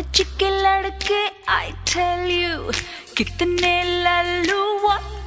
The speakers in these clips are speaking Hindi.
आज के लड़के आई टेल यू कितने लल्लू व्हाट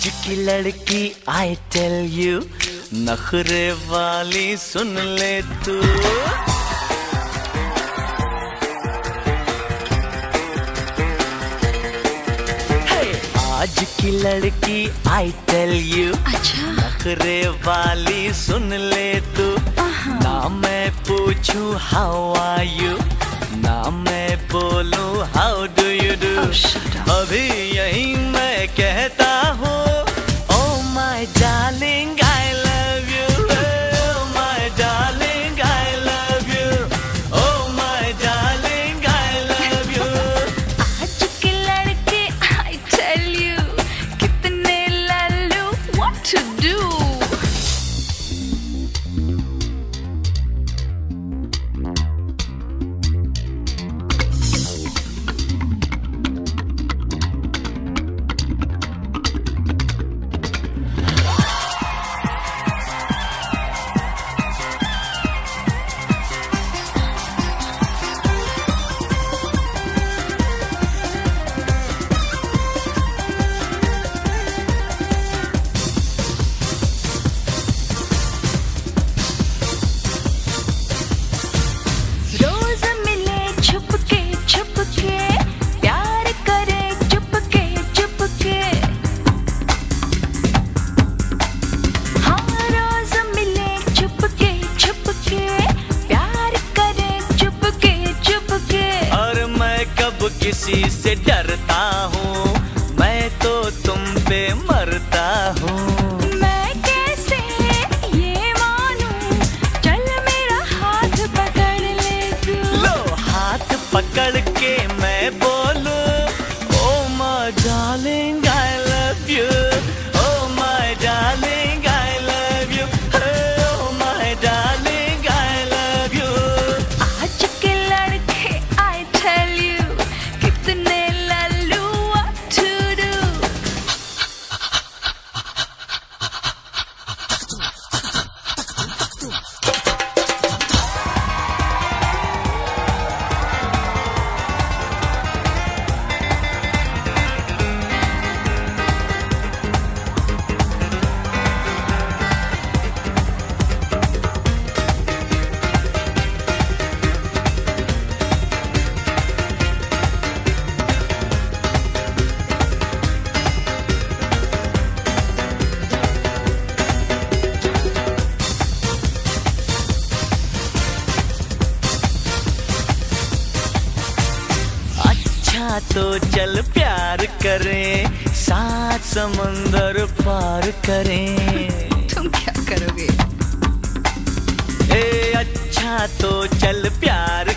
आज की लड़की आई टेल यू नखरे वाली सुन ले तू। आज की लड़की आई टेल यू नखरे वाली सुन ले तू। ना मैं पूछू हाउ आर यू ना मैं बोलू हाउ डू यू डू अभी यही खुशी से डरता हूँ। मैं तो तुम पे मर तो चल प्यार करें सात समंदर पार करें। तुम क्या करोगे? ए अच्छा तो चल प्यार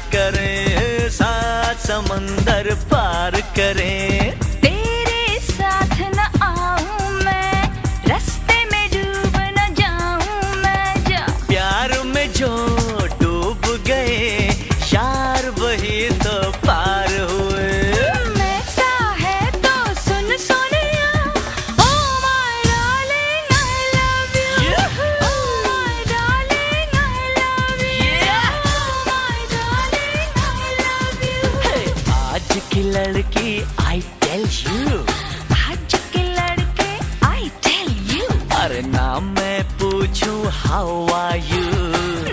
की लड़की आई टेल यू आज की लड़के आई टेल यू अरे नाम मैं पूछू हाउ आर यू